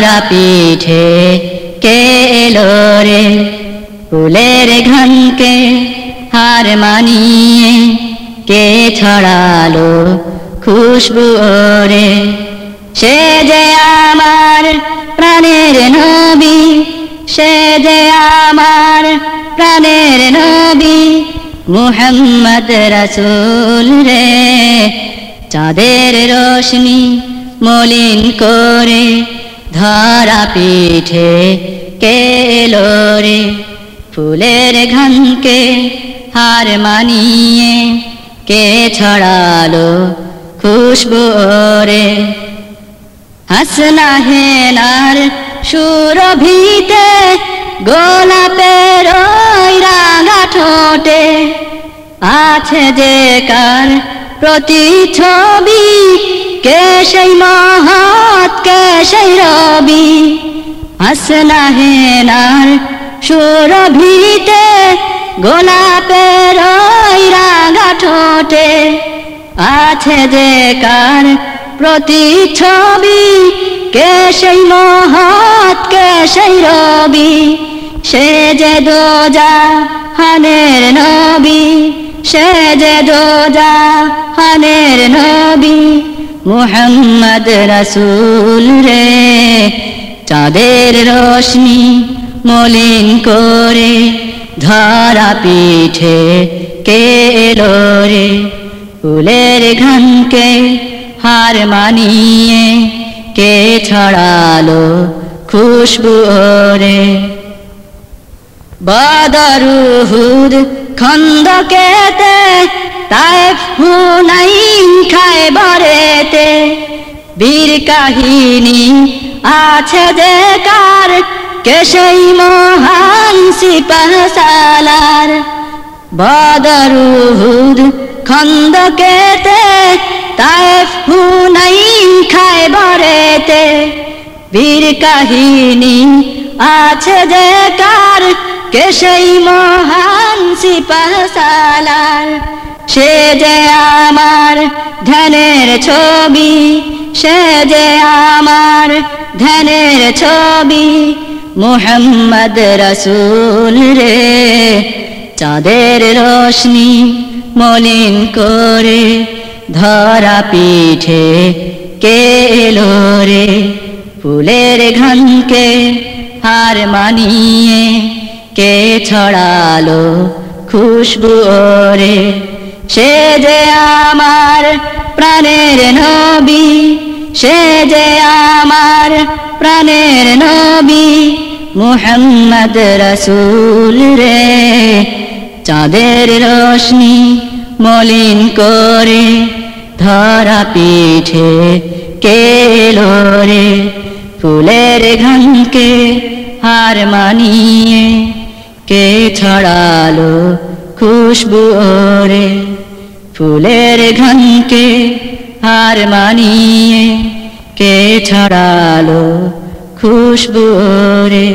ধরা পিঠে কে এলো রে? ফুলের ঘনকে হার মানিয়ে কে ছড়ালো খুশবু ওরে? সে যে আমার প্রাণের নবী, সে যে আমার প্রাণের নবী, মুহাম্মদ রসুল রে। চাঁদের রোশনি মলিন করে ধরা পিঠে কেলো রে, ফুলের ঘনকে হার মানিয়ে কে ছড়ালো খুশবু রে। হাসনা হেনার সুরভিতে গোলাপের রাঙা ঠোঁটে, আছে যে কার প্রতিচ্ছবি কে সেই মহৎ কে সেই রবি? হাসনা হেনার সুরভিতে গোলাপের রাঙা ঠোঁটে। আছে যে কার প্রতিচ্ছবি কে সেই মহৎ কে সেই রবি? সে যে দোজা হানের নবী। সে যে দোজা হানের নবী মোহাম্মদ রসুল রে। চাঁদের রোশনি মলিন করে ধরা পিঠে কে এলো রে? ফুলের ঘনকে হার মানিয়ে কে ছড়ালো খুশবু রে খন্দকেতে তাইফ হুনাইন খায় বরেতে। বীর কাহিনী আছে যে কার, কে সেই মহান সিপাহ সালার বদরুহুদ খন্দকেতে তাইফ হুনাইন খায় বরেতে। বীর কাহিনী আছে যে কার কে সেই মহান সিপাহ সালার সে যে আমার ধ্যানের ছবি, সে যে আমার ধ্যানের ছবি, মোহাম্মদ রসুল রে। চাঁদের রোশনি মলিন করে ধরা পিঠে কে এলো রে? ফুলের ঘনকে হার মানিয়ে কে ছড়ালো খুশবু রে সে যে আমার প্রাণের নবী, সে যে আমার প্রাণের নবী, মুহাম্মদ রসুল রে। চাঁদের রোশনি মলিন করে ধরা পিঠে কেলো রে? ফুলের ঘনকে হার মানিয়ে কে ছড়ালো খুশবু রে ফুলের ঘনকে হার মানিয়ে কে ছড়ালো খুশবু রে